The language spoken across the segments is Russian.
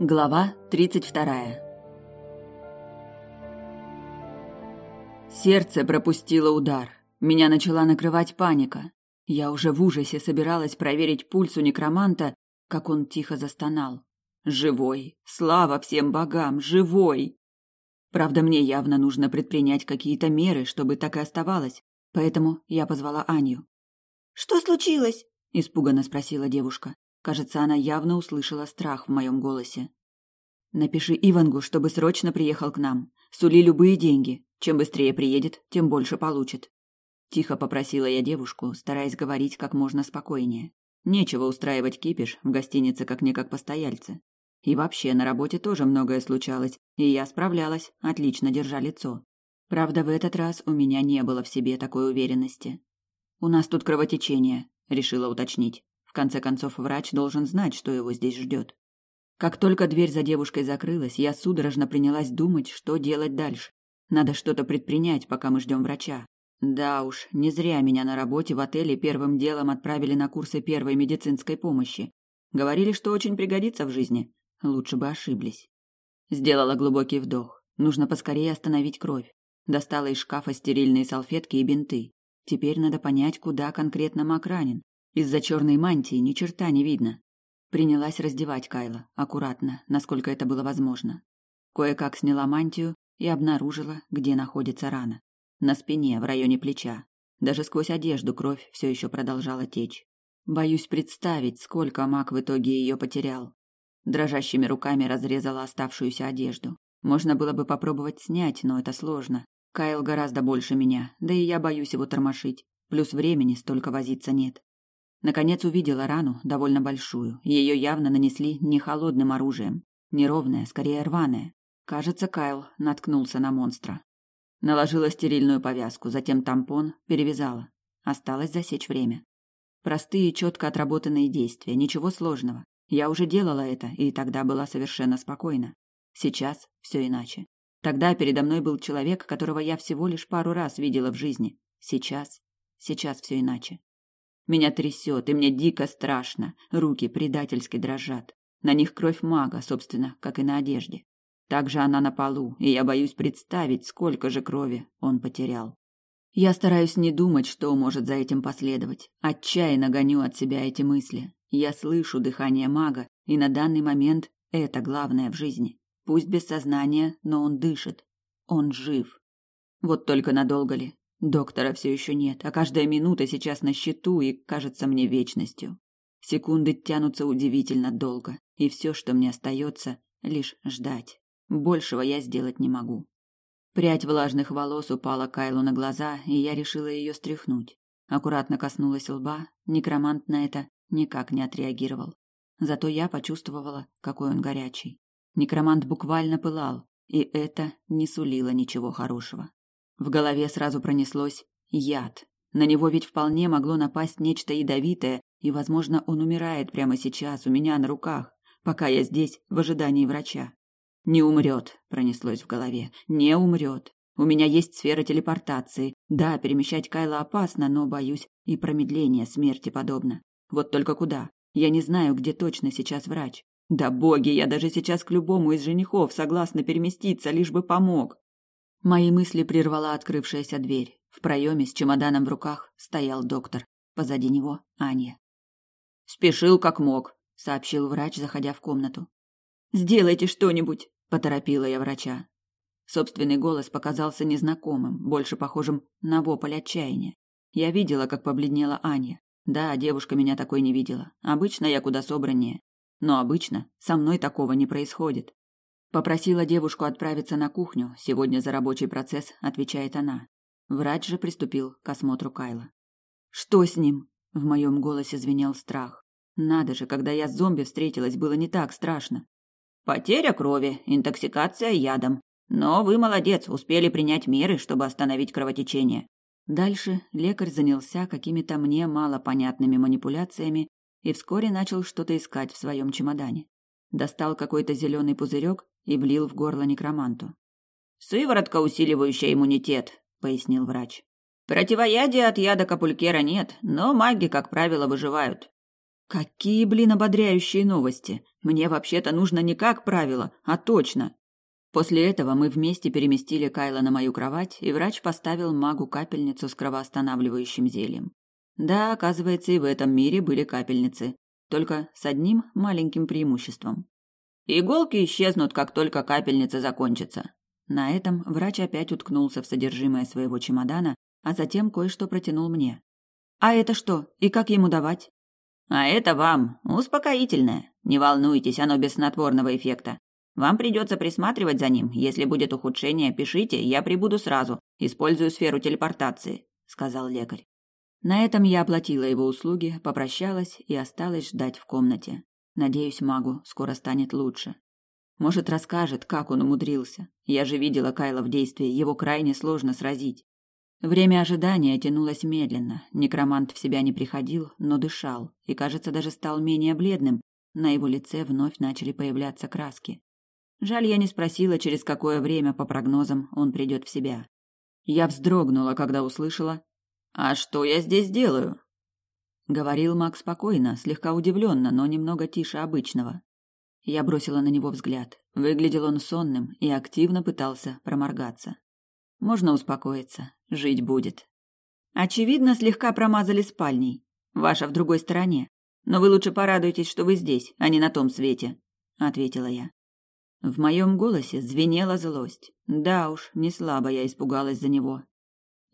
Глава 32. Сердце пропустило удар. Меня начала накрывать паника. Я уже в ужасе собиралась проверить пульс у некроманта, как он тихо застонал. Живой. Слава всем богам, живой. Правда, мне явно нужно предпринять какие-то меры, чтобы так и оставалось. Поэтому я позвала Аню. Что случилось? испуганно спросила девушка. Кажется, она явно услышала страх в моем голосе. Напиши Ивангу, чтобы срочно приехал к нам. Сули любые деньги. Чем быстрее приедет, тем больше получит. Тихо попросила я девушку, стараясь говорить как можно спокойнее. Нечего устраивать кипиш в гостинице как-никак постояльцы. И вообще, на работе тоже многое случалось, и я справлялась, отлично держа лицо. Правда, в этот раз у меня не было в себе такой уверенности. «У нас тут кровотечение», — решила уточнить конце концов, врач должен знать, что его здесь ждет. Как только дверь за девушкой закрылась, я судорожно принялась думать, что делать дальше. Надо что-то предпринять, пока мы ждем врача. Да уж, не зря меня на работе в отеле первым делом отправили на курсы первой медицинской помощи. Говорили, что очень пригодится в жизни. Лучше бы ошиблись. Сделала глубокий вдох. Нужно поскорее остановить кровь. Достала из шкафа стерильные салфетки и бинты. Теперь надо понять, куда конкретно Мак ранен. Из-за черной мантии ни черта не видно. Принялась раздевать Кайла, аккуратно, насколько это было возможно. Кое-как сняла мантию и обнаружила, где находится рана. На спине, в районе плеча. Даже сквозь одежду кровь все еще продолжала течь. Боюсь представить, сколько маг в итоге ее потерял. Дрожащими руками разрезала оставшуюся одежду. Можно было бы попробовать снять, но это сложно. Кайл гораздо больше меня, да и я боюсь его тормошить. Плюс времени столько возиться нет. Наконец увидела рану, довольно большую. Ее явно нанесли не холодным оружием. Неровная, скорее рваная. Кажется, Кайл наткнулся на монстра. Наложила стерильную повязку, затем тампон, перевязала. Осталось засечь время. Простые, четко отработанные действия, ничего сложного. Я уже делала это, и тогда была совершенно спокойна. Сейчас все иначе. Тогда передо мной был человек, которого я всего лишь пару раз видела в жизни. Сейчас, сейчас все иначе. Меня трясет, и мне дико страшно. Руки предательски дрожат. На них кровь мага, собственно, как и на одежде. Также она на полу, и я боюсь представить, сколько же крови он потерял. Я стараюсь не думать, что может за этим последовать. Отчаянно гоню от себя эти мысли. Я слышу дыхание мага, и на данный момент это главное в жизни. Пусть без сознания, но он дышит. Он жив. Вот только надолго ли? Доктора все еще нет, а каждая минута сейчас на счету и кажется мне вечностью. Секунды тянутся удивительно долго, и все, что мне остается, лишь ждать. Большего я сделать не могу. Прядь влажных волос упала Кайлу на глаза, и я решила ее стряхнуть. Аккуратно коснулась лба, некромант на это никак не отреагировал. Зато я почувствовала, какой он горячий. Некромант буквально пылал, и это не сулило ничего хорошего. В голове сразу пронеслось яд. На него ведь вполне могло напасть нечто ядовитое, и, возможно, он умирает прямо сейчас у меня на руках, пока я здесь в ожидании врача. Не умрет, пронеслось в голове. Не умрет. У меня есть сфера телепортации. Да, перемещать Кайла опасно, но боюсь, и промедление смерти подобно. Вот только куда? Я не знаю, где точно сейчас врач. Да боги, я даже сейчас к любому из женихов согласна переместиться, лишь бы помог. Мои мысли прервала открывшаяся дверь. В проеме с чемоданом в руках стоял доктор. Позади него Аня. «Спешил как мог», — сообщил врач, заходя в комнату. «Сделайте что-нибудь», — поторопила я врача. Собственный голос показался незнакомым, больше похожим на вопль отчаяния. Я видела, как побледнела Аня. Да, девушка меня такой не видела. Обычно я куда собраннее. Но обычно со мной такого не происходит. Попросила девушку отправиться на кухню. Сегодня за рабочий процесс отвечает она. Врач же приступил к осмотру Кайла. Что с ним? В моем голосе звенел страх. Надо же, когда я с зомби встретилась, было не так страшно. Потеря крови, интоксикация ядом. Но вы молодец, успели принять меры, чтобы остановить кровотечение. Дальше лекарь занялся какими-то мне мало понятными манипуляциями и вскоре начал что-то искать в своем чемодане. Достал какой-то зеленый пузырек и влил в горло некроманту. «Сыворотка, усиливающая иммунитет», — пояснил врач. «Противоядия от яда капулькера нет, но маги, как правило, выживают». Какие, блин, ободряющие новости. Мне вообще-то нужно не как правило, а точно. После этого мы вместе переместили Кайла на мою кровать, и врач поставил магу капельницу с кровоостанавливающим зельем. Да, оказывается, и в этом мире были капельницы, только с одним маленьким преимуществом. Иголки исчезнут, как только капельница закончится. На этом врач опять уткнулся в содержимое своего чемодана, а затем кое-что протянул мне. А это что? И как ему давать? А это вам успокоительное. Не волнуйтесь, оно без снотворного эффекта. Вам придется присматривать за ним. Если будет ухудшение, пишите, я прибуду сразу. Использую сферу телепортации, сказал лекарь. На этом я оплатила его услуги, попрощалась и осталась ждать в комнате. Надеюсь, магу скоро станет лучше. Может, расскажет, как он умудрился. Я же видела Кайла в действии, его крайне сложно сразить. Время ожидания тянулось медленно. Некромант в себя не приходил, но дышал, и, кажется, даже стал менее бледным. На его лице вновь начали появляться краски. Жаль, я не спросила, через какое время, по прогнозам, он придет в себя. Я вздрогнула, когда услышала «А что я здесь делаю?» Говорил Мак спокойно, слегка удивленно, но немного тише обычного. Я бросила на него взгляд. Выглядел он сонным и активно пытался проморгаться. Можно успокоиться, жить будет. Очевидно, слегка промазали спальней. Ваша в другой стороне. Но вы лучше порадуйтесь, что вы здесь, а не на том свете, ответила я. В моем голосе звенела злость. Да уж, не слабо я испугалась за него.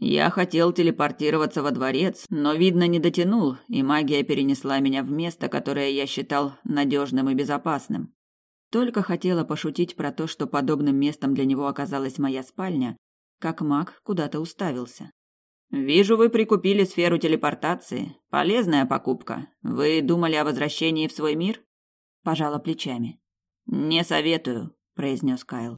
Я хотел телепортироваться во дворец, но, видно, не дотянул, и магия перенесла меня в место, которое я считал надежным и безопасным. Только хотела пошутить про то, что подобным местом для него оказалась моя спальня, как маг куда-то уставился. «Вижу, вы прикупили сферу телепортации. Полезная покупка. Вы думали о возвращении в свой мир?» Пожала плечами. «Не советую», — произнес Кайл.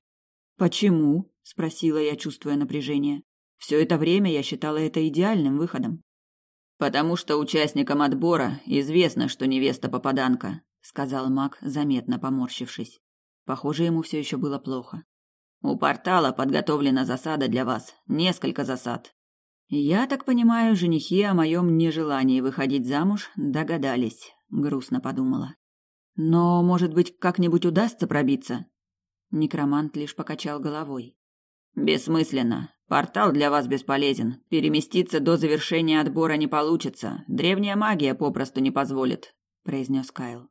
«Почему?» — спросила я, чувствуя напряжение. Все это время я считала это идеальным выходом. «Потому что участникам отбора известно, что невеста попаданка», — сказал маг, заметно поморщившись. Похоже, ему все еще было плохо. «У портала подготовлена засада для вас. Несколько засад. Я так понимаю, женихи о моем нежелании выходить замуж догадались», — грустно подумала. Но, может быть, как-нибудь удастся пробиться? Некромант лишь покачал головой. Бессмысленно. Портал для вас бесполезен. Переместиться до завершения отбора не получится. Древняя магия попросту не позволит, произнес Кайл.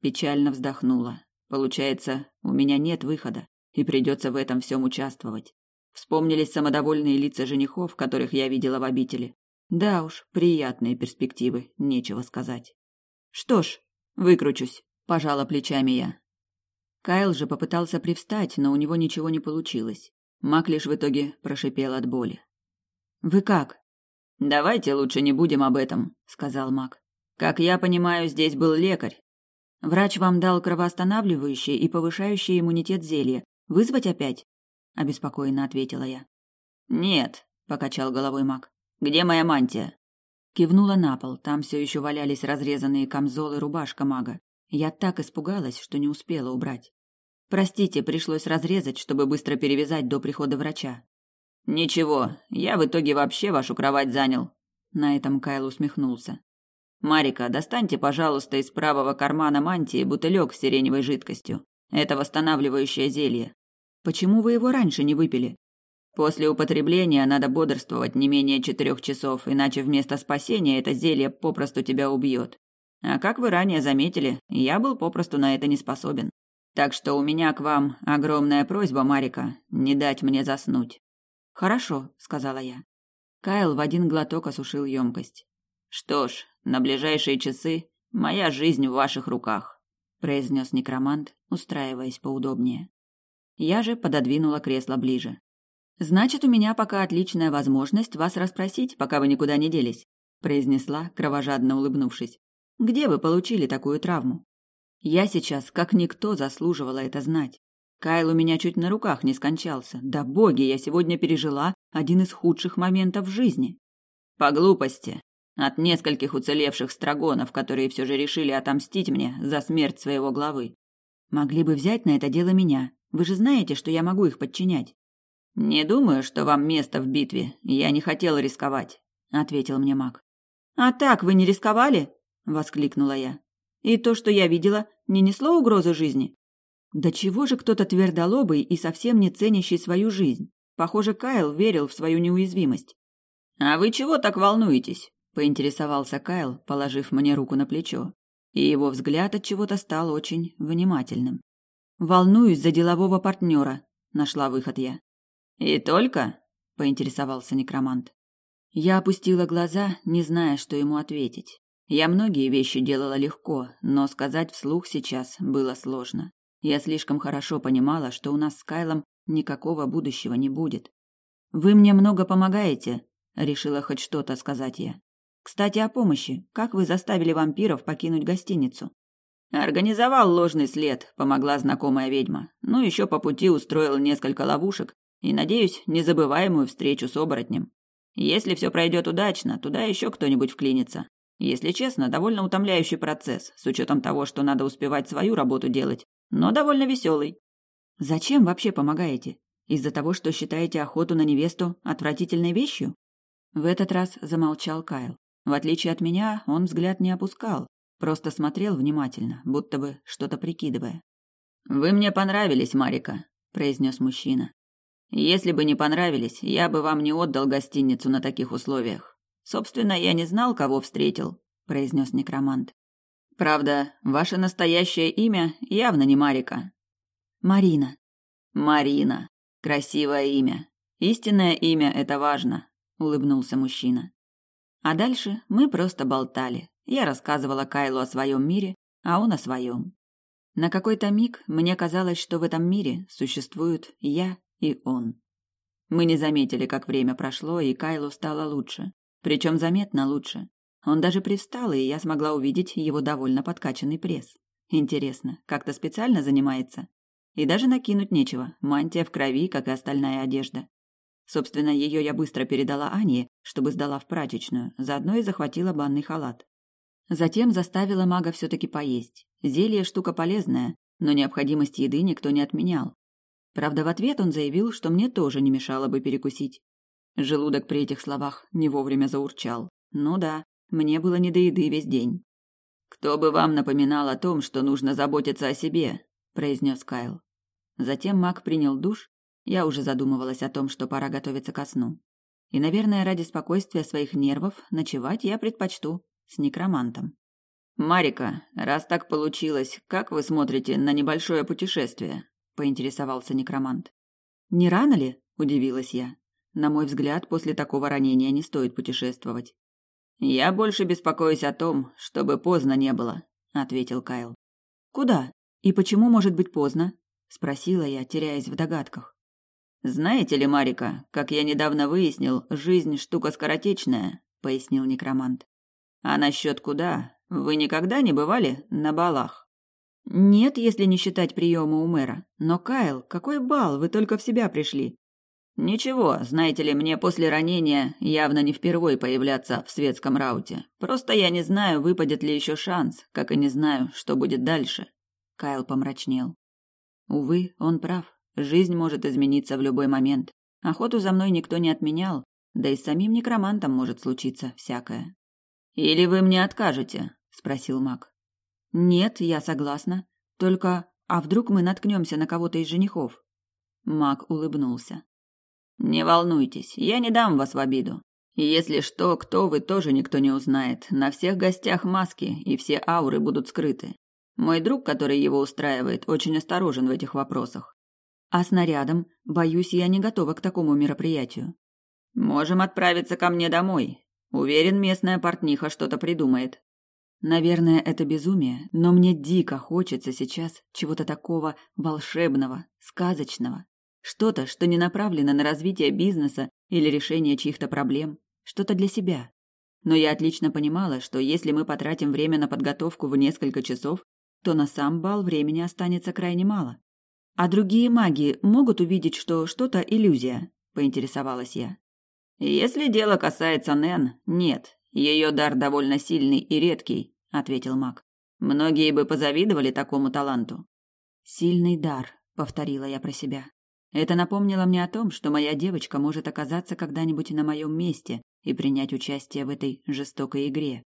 Печально вздохнула. Получается, у меня нет выхода, и придется в этом всем участвовать. Вспомнились самодовольные лица женихов, которых я видела в обители. Да уж, приятные перспективы, нечего сказать. Что ж, выкручусь пожала плечами я. Кайл же попытался привстать, но у него ничего не получилось. Мак лишь в итоге прошипел от боли. Вы как? Давайте лучше не будем об этом, сказал Мак. Как я понимаю, здесь был лекарь. Врач вам дал кровоостанавливающее и повышающее иммунитет зелье. Вызвать опять? обеспокоенно ответила я. Нет, покачал головой Мак. Где моя мантия? Кивнула на пол. Там все еще валялись разрезанные камзол и рубашка мага. Я так испугалась, что не успела убрать. Простите, пришлось разрезать, чтобы быстро перевязать до прихода врача. Ничего, я в итоге вообще вашу кровать занял. На этом Кайл усмехнулся. Марика, достаньте, пожалуйста, из правого кармана мантии бутылек с сиреневой жидкостью. Это восстанавливающее зелье. Почему вы его раньше не выпили? После употребления надо бодрствовать не менее четырех часов, иначе вместо спасения это зелье попросту тебя убьет. А как вы ранее заметили, я был попросту на это не способен. Так что у меня к вам огромная просьба, Марика, не дать мне заснуть. Хорошо, сказала я. Кайл в один глоток осушил емкость. Что ж, на ближайшие часы моя жизнь в ваших руках, произнес некромант, устраиваясь поудобнее. Я же пододвинула кресло ближе. Значит, у меня пока отличная возможность вас расспросить, пока вы никуда не делись, произнесла, кровожадно улыбнувшись. Где вы получили такую травму? Я сейчас, как никто, заслуживала это знать. Кайл у меня чуть на руках не скончался. Да боги, я сегодня пережила один из худших моментов в жизни. По глупости. От нескольких уцелевших страгонов, которые все же решили отомстить мне за смерть своего главы. Могли бы взять на это дело меня. Вы же знаете, что я могу их подчинять. Не думаю, что вам место в битве. Я не хотел рисковать, ответил мне маг. А так вы не рисковали? воскликнула я. И то, что я видела, не несло угрозы жизни. Да чего же кто-то твердолобый и совсем не ценящий свою жизнь? Похоже, Кайл верил в свою неуязвимость. А вы чего так волнуетесь? поинтересовался Кайл, положив мне руку на плечо, и его взгляд от чего-то стал очень внимательным. Волнуюсь за делового партнера, нашла выход я. И только? поинтересовался некромант. Я опустила глаза, не зная, что ему ответить. Я многие вещи делала легко, но сказать вслух сейчас было сложно. Я слишком хорошо понимала, что у нас с Кайлом никакого будущего не будет. Вы мне много помогаете, решила хоть что-то сказать я. Кстати, о помощи. Как вы заставили вампиров покинуть гостиницу? Организовал ложный след, помогла знакомая ведьма. Ну, еще по пути устроил несколько ловушек и, надеюсь, незабываемую встречу с оборотнем. Если все пройдет удачно, туда еще кто-нибудь вклинится. Если честно, довольно утомляющий процесс, с учетом того, что надо успевать свою работу делать, но довольно веселый. Зачем вообще помогаете? Из-за того, что считаете охоту на невесту отвратительной вещью? В этот раз замолчал Кайл. В отличие от меня, он взгляд не опускал, просто смотрел внимательно, будто бы что-то прикидывая. «Вы мне понравились, Марика», – произнес мужчина. «Если бы не понравились, я бы вам не отдал гостиницу на таких условиях. Собственно, я не знал, кого встретил», – произнес некромант. «Правда, ваше настоящее имя явно не Марика». «Марина». «Марина. Красивое имя. Истинное имя – это важно», – улыбнулся мужчина. А дальше мы просто болтали. Я рассказывала Кайлу о своем мире, а он о своем. На какой-то миг мне казалось, что в этом мире существуют я и он. Мы не заметили, как время прошло, и Кайлу стало лучше. Причем заметно лучше. Он даже привстал, и я смогла увидеть его довольно подкачанный пресс. Интересно, как-то специально занимается? И даже накинуть нечего, мантия в крови, как и остальная одежда. Собственно, ее я быстро передала Ане, чтобы сдала в прачечную, заодно и захватила банный халат. Затем заставила мага все-таки поесть. Зелье штука полезная, но необходимость еды никто не отменял. Правда, в ответ он заявил, что мне тоже не мешало бы перекусить. Желудок при этих словах не вовремя заурчал. Ну да, мне было не до еды весь день. «Кто бы вам напоминал о том, что нужно заботиться о себе?» – произнес Кайл. Затем маг принял душ я уже задумывалась о том, что пора готовиться ко сну. И, наверное, ради спокойствия своих нервов ночевать я предпочту с некромантом. «Марика, раз так получилось, как вы смотрите на небольшое путешествие?» – поинтересовался некромант. «Не рано ли?» – удивилась я. На мой взгляд, после такого ранения не стоит путешествовать. «Я больше беспокоюсь о том, чтобы поздно не было», – ответил Кайл. «Куда? И почему может быть поздно?» – спросила я, теряясь в догадках. Знаете ли, Марика, как я недавно выяснил, жизнь штука скоротечная, пояснил некромант. А насчет куда? Вы никогда не бывали на балах? Нет, если не считать приема у мэра. Но Кайл, какой бал? Вы только в себя пришли. Ничего, знаете ли, мне после ранения явно не впервой появляться в светском рауте. Просто я не знаю, выпадет ли еще шанс, как и не знаю, что будет дальше. Кайл помрачнел. Увы, он прав. Жизнь может измениться в любой момент. Охоту за мной никто не отменял, да и с самим некромантом может случиться всякое. Или вы мне откажете? спросил Мак. Нет, я согласна. Только а вдруг мы наткнемся на кого-то из женихов? Мак улыбнулся. Не волнуйтесь, я не дам вас в обиду. Если что, кто вы тоже никто не узнает. На всех гостях маски, и все ауры будут скрыты. Мой друг, который его устраивает, очень осторожен в этих вопросах. А снарядом, боюсь, я не готова к такому мероприятию. Можем отправиться ко мне домой. Уверен, местная портниха что-то придумает. Наверное, это безумие, но мне дико хочется сейчас чего-то такого волшебного, сказочного. Что-то, что не направлено на развитие бизнеса или решение чьих-то проблем. Что-то для себя. Но я отлично понимала, что если мы потратим время на подготовку в несколько часов, то на сам бал времени останется крайне мало. А другие маги могут увидеть, что что-то иллюзия, поинтересовалась я. Если дело касается Нэн, нет. Ее дар довольно сильный и редкий, ответил маг. Многие бы позавидовали такому таланту. Сильный дар, повторила я про себя. Это напомнило мне о том, что моя девочка может оказаться когда-нибудь на моем месте и принять участие в этой жестокой игре.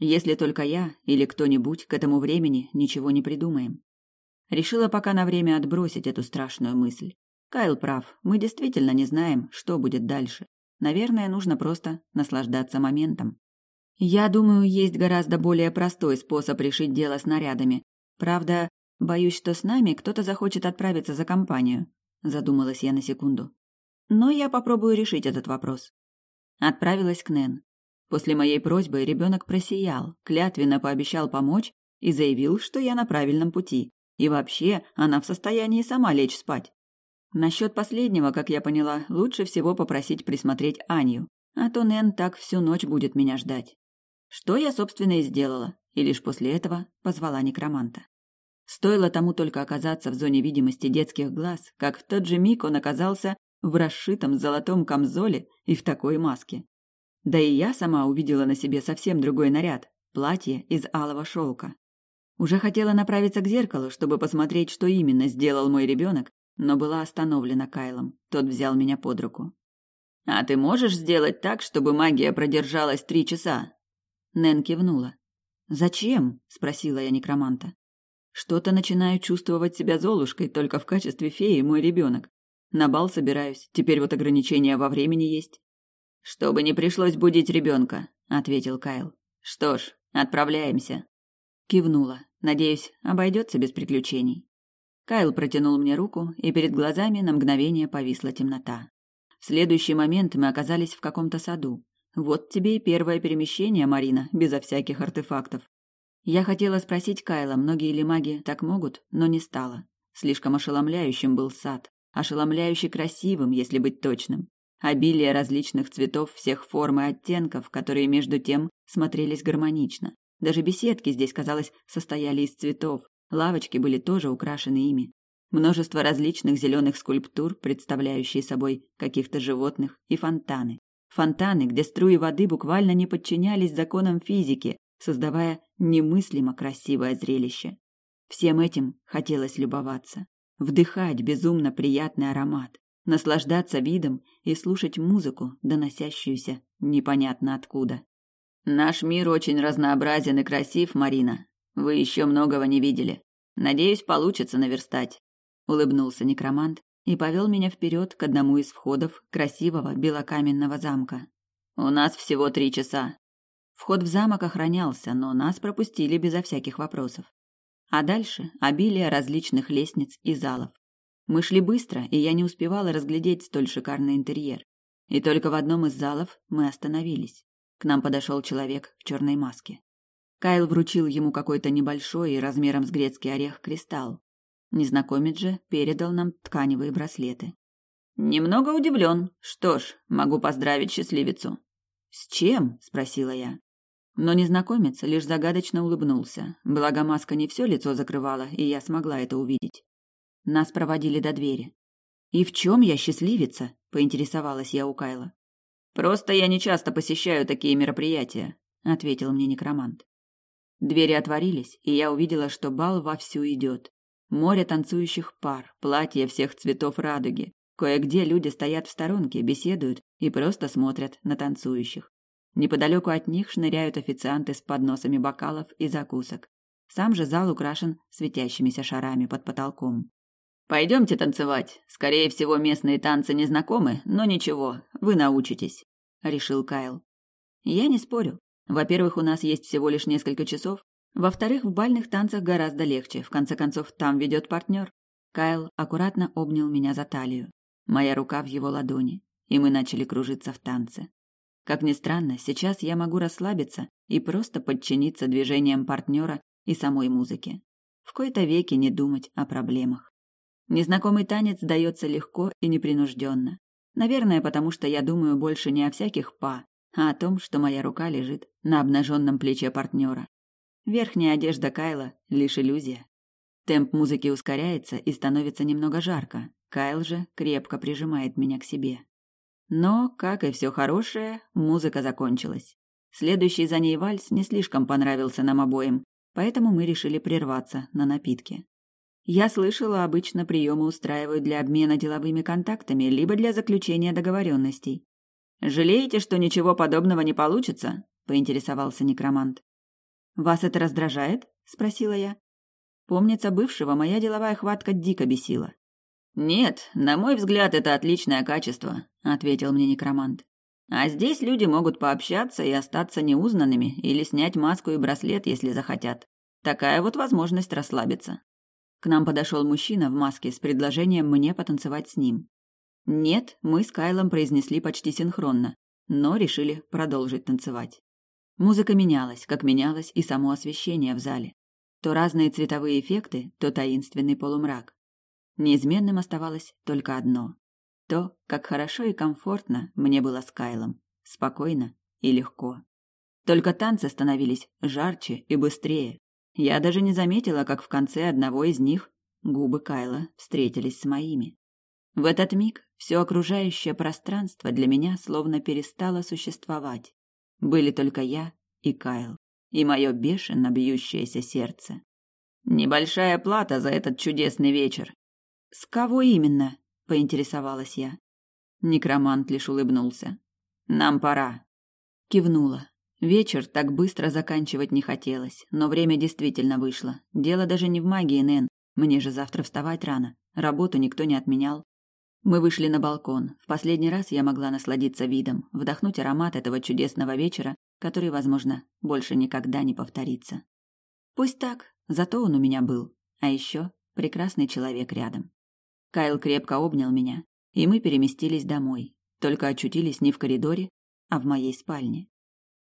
Если только я или кто-нибудь к этому времени ничего не придумаем. Решила пока на время отбросить эту страшную мысль. Кайл прав, мы действительно не знаем, что будет дальше. Наверное, нужно просто наслаждаться моментом. Я думаю, есть гораздо более простой способ решить дело снарядами. Правда, боюсь, что с нами кто-то захочет отправиться за компанию. Задумалась я на секунду. Но я попробую решить этот вопрос. Отправилась к Нэн. После моей просьбы ребенок просиял, клятвенно пообещал помочь и заявил, что я на правильном пути. И вообще, она в состоянии сама лечь спать. Насчет последнего, как я поняла, лучше всего попросить присмотреть Аню, а то Нэн так всю ночь будет меня ждать. Что я, собственно, и сделала, и лишь после этого позвала некроманта. Стоило тому только оказаться в зоне видимости детских глаз, как в тот же миг он оказался в расшитом золотом камзоле и в такой маске. Да и я сама увидела на себе совсем другой наряд – платье из алого шелка. Уже хотела направиться к зеркалу, чтобы посмотреть, что именно сделал мой ребенок, но была остановлена Кайлом. Тот взял меня под руку. «А ты можешь сделать так, чтобы магия продержалась три часа?» Нэн кивнула. «Зачем?» – спросила я некроманта. «Что-то начинаю чувствовать себя Золушкой только в качестве феи мой ребенок. На бал собираюсь, теперь вот ограничения во времени есть». «Чтобы не пришлось будить ребенка», – ответил Кайл. «Что ж, отправляемся». Кивнула. Надеюсь, обойдется без приключений. Кайл протянул мне руку, и перед глазами на мгновение повисла темнота. В следующий момент мы оказались в каком-то саду. Вот тебе и первое перемещение, Марина, безо всяких артефактов. Я хотела спросить Кайла, многие ли маги так могут, но не стала. Слишком ошеломляющим был сад, ошеломляюще красивым, если быть точным. Обилие различных цветов всех форм и оттенков, которые между тем смотрелись гармонично. Даже беседки здесь, казалось, состояли из цветов. Лавочки были тоже украшены ими. Множество различных зеленых скульптур, представляющие собой каких-то животных, и фонтаны. Фонтаны, где струи воды буквально не подчинялись законам физики, создавая немыслимо красивое зрелище. Всем этим хотелось любоваться, вдыхать безумно приятный аромат, наслаждаться видом и слушать музыку, доносящуюся непонятно откуда. Наш мир очень разнообразен и красив, Марина. Вы еще многого не видели. Надеюсь, получится наверстать. Улыбнулся некромант и повел меня вперед к одному из входов красивого белокаменного замка. У нас всего три часа. Вход в замок охранялся, но нас пропустили безо всяких вопросов. А дальше обилие различных лестниц и залов. Мы шли быстро, и я не успевала разглядеть столь шикарный интерьер. И только в одном из залов мы остановились. К нам подошел человек в черной маске. Кайл вручил ему какой-то небольшой и размером с грецкий орех кристалл. Незнакомец же передал нам тканевые браслеты. Немного удивлен. Что ж, могу поздравить счастливицу. С чем? спросила я. Но незнакомец лишь загадочно улыбнулся. Благо маска не все лицо закрывала, и я смогла это увидеть. Нас проводили до двери. И в чем я счастливица? поинтересовалась я у Кайла. Просто я не часто посещаю такие мероприятия, ответил мне некромант. Двери отворились, и я увидела, что бал вовсю идет. Море танцующих пар, платья всех цветов радуги. Кое-где люди стоят в сторонке, беседуют и просто смотрят на танцующих. Неподалеку от них шныряют официанты с подносами бокалов и закусок. Сам же зал украшен светящимися шарами под потолком. Пойдемте танцевать. Скорее всего, местные танцы не знакомы, но ничего, вы научитесь решил Кайл. Я не спорю. Во-первых, у нас есть всего лишь несколько часов. Во-вторых, в бальных танцах гораздо легче. В конце концов, там ведет партнер. Кайл аккуратно обнял меня за талию. Моя рука в его ладони, и мы начали кружиться в танце. Как ни странно, сейчас я могу расслабиться и просто подчиниться движениям партнера и самой музыке. В кои-то веки не думать о проблемах. Незнакомый танец дается легко и непринужденно. Наверное, потому что я думаю больше не о всяких па, а о том, что моя рука лежит на обнаженном плече партнера. Верхняя одежда Кайла — лишь иллюзия. Темп музыки ускоряется и становится немного жарко. Кайл же крепко прижимает меня к себе. Но, как и все хорошее, музыка закончилась. Следующий за ней вальс не слишком понравился нам обоим, поэтому мы решили прерваться на напитки. Я слышала, обычно приемы устраивают для обмена деловыми контактами, либо для заключения договоренностей. «Жалеете, что ничего подобного не получится?» – поинтересовался некромант. «Вас это раздражает?» – спросила я. Помнится, бывшего моя деловая хватка дико бесила. «Нет, на мой взгляд, это отличное качество», – ответил мне некромант. «А здесь люди могут пообщаться и остаться неузнанными или снять маску и браслет, если захотят. Такая вот возможность расслабиться». К нам подошел мужчина в маске с предложением мне потанцевать с ним. «Нет», мы с Кайлом произнесли почти синхронно, но решили продолжить танцевать. Музыка менялась, как менялось и само освещение в зале. То разные цветовые эффекты, то таинственный полумрак. Неизменным оставалось только одно. То, как хорошо и комфортно мне было с Кайлом. Спокойно и легко. Только танцы становились жарче и быстрее. Я даже не заметила, как в конце одного из них губы Кайла встретились с моими. В этот миг все окружающее пространство для меня словно перестало существовать. Были только я и Кайл, и мое бешено бьющееся сердце. Небольшая плата за этот чудесный вечер. С кого именно? поинтересовалась я. Некромант лишь улыбнулся. Нам пора. Кивнула. Вечер так быстро заканчивать не хотелось, но время действительно вышло. Дело даже не в магии, Нэн. Мне же завтра вставать рано. Работу никто не отменял. Мы вышли на балкон. В последний раз я могла насладиться видом, вдохнуть аромат этого чудесного вечера, который, возможно, больше никогда не повторится. Пусть так, зато он у меня был. А еще прекрасный человек рядом. Кайл крепко обнял меня, и мы переместились домой, только очутились не в коридоре, а в моей спальне.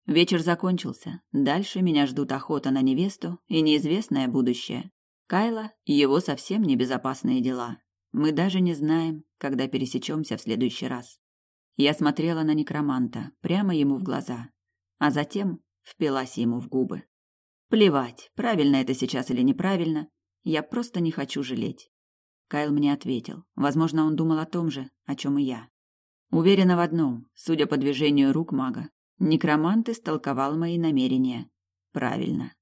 Вечер закончился. Дальше меня ждут охота на невесту и неизвестное будущее. Кайла – его совсем небезопасные дела. Мы даже не знаем, когда пересечемся в следующий раз. Я смотрела на некроманта, прямо ему в глаза, а затем впилась ему в губы. Плевать, правильно это сейчас или неправильно, я просто не хочу жалеть. Кайл мне ответил. Возможно, он думал о том же, о чем и я. Уверена в одном, судя по движению рук мага, некромант истолковал мои намерения. Правильно.